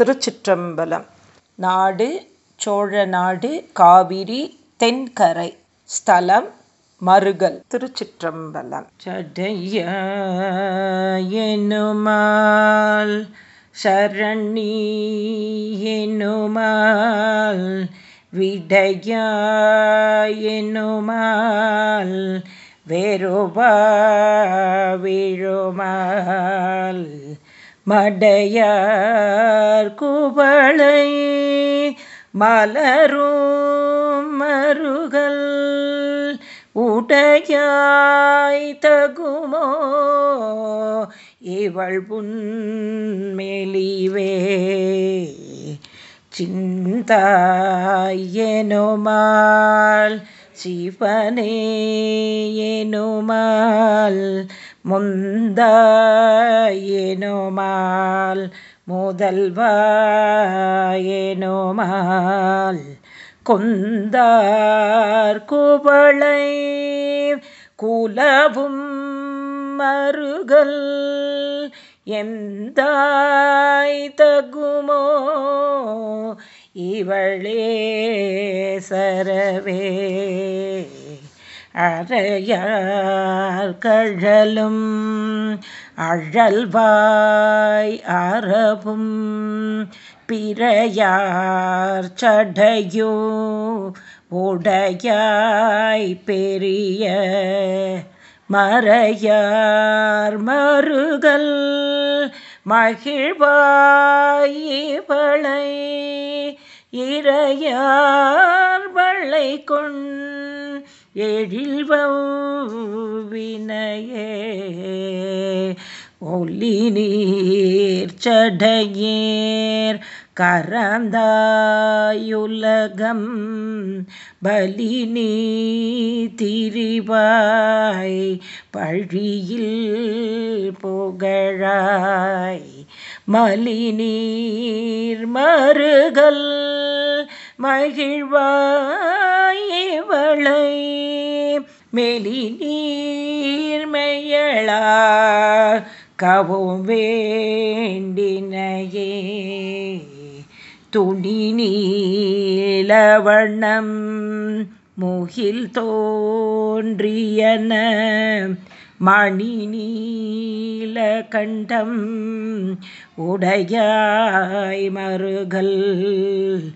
திருச்சிற்றம்பலம். நாடு சோழநாடு காவிரி தென்கரை ஸ்தலம் மருகல். திருச்சிற்றம்பலம். சடைய எனுமால் சரணி எனுமால் விடைய எனுமால் வேறுபா விழுமால் மடையார் குவளை மலரும் மருகல் உடையாய் தகுமோ? இவள் புன்மெலிவே சிந்தாயனுமால் சிவனே எனுமால் முந்தாயேனோமால் முதல்வாயேனோமால் கொந்தார் குவளை குலவும் மருகல் எந்தாய் தகுமோ இவளே சரவே. அறையார் கழலும் அழல்வாய் அறவும் பிறையார் சடையோ உடையாய் பெரிய மறையார் மருகல் மகிழ்வாய் வளை இறையார் வளை கொண்டு எழில்வினையே ஒளி நீர் சடையேர் கரந்தாயுலகம் பலி நீ திரிவாய் பழியில் புகழாய் மலி நீர் மருகல் மகிழ்வாயவளை மெலி நீர்மையளா கவும் வேண்டினையே. துணி நீலவண்ணம் முகில் தோன்றியன. மணி நீல கண்டம் உடையாய் மருகல்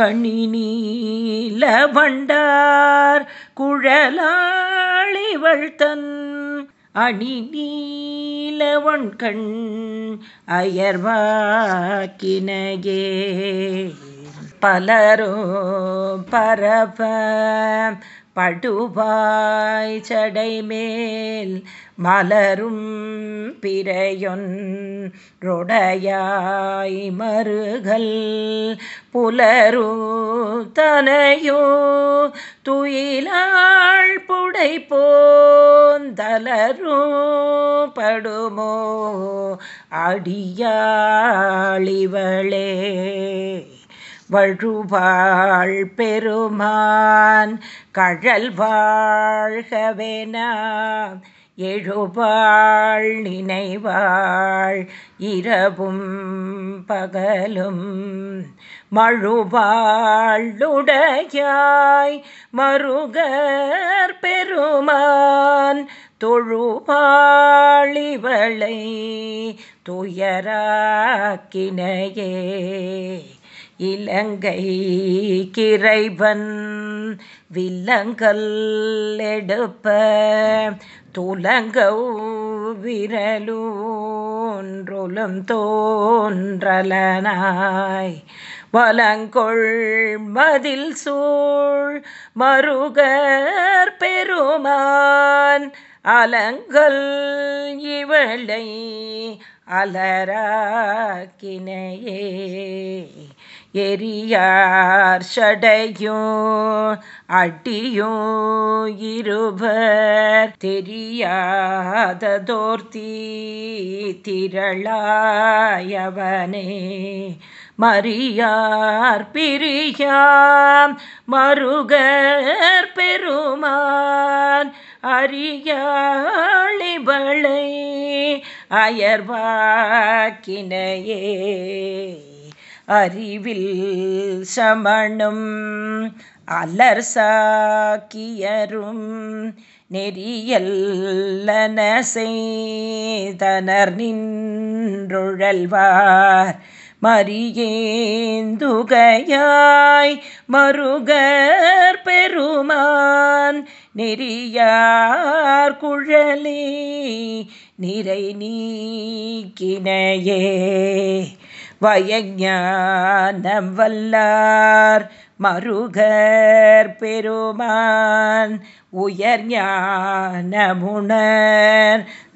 கணி நீல வண்டார் குழலாளிவள் தன் அணி நீலவன் கண் அயர்வாக்கினையே பலரோ பரப படுவாய் சடைமேல் மலரும் பிறையொன்றொடையாய் மருகல் புலரு தனையோ துயிலாள் புடை போந்தலரு படுமோ அடியாளிவளே வழுவாள் பெருமான் கழல் வாழ்கவென? எழுவாள் நினைவாள் இரவும் பகலும். மழுவாளுடையாய் மருகர் பெருமான் தொழுவாளிவளை துயராக்கினையே. இலங்கை கிரைவன் வில்லங்கல் எடுப்ப துலங்கௌ விரலூன்றொலும் தோன்றலனாய். வலங்கொள் மதில் சூழ் மருகர் பெருமான் அலங்கல் இவளை அலராக்கினையே. எரியார் சடையோ அடியோ இருபர் தெரியாததோர்த்தி திரளாயவனே. மரியார் பிரியாம் மருகர் பெருமான் அறியாளிவளை அயர்வாக்கினையே. அறிவில் சமணும் அலர் சாக்கியரும் நெறியல்லன செய்தனர் நின்றுழல்வார் மரியேந்துகையாய் மருகர் பெருமான் நெறியார் குழலே நிறை நீக்கினையே. வயஞானம் வல்லார் மருகர் பெருமான் உயர் ஞானமுணர்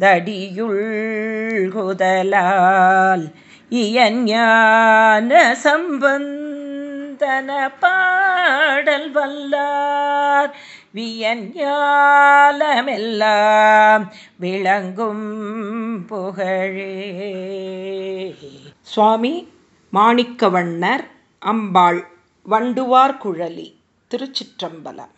தடியுள் குதலால் இயஞான சம்பந்தன பாடல் வல்லார் வியஞ்ஞாலமெல்லாம் விளங்கும் புகழே. சுவாமி மாணிக்கவண்ணர் அம்பாள் வண்டுவார் குழலி திருச்சிற்றம்பலம்.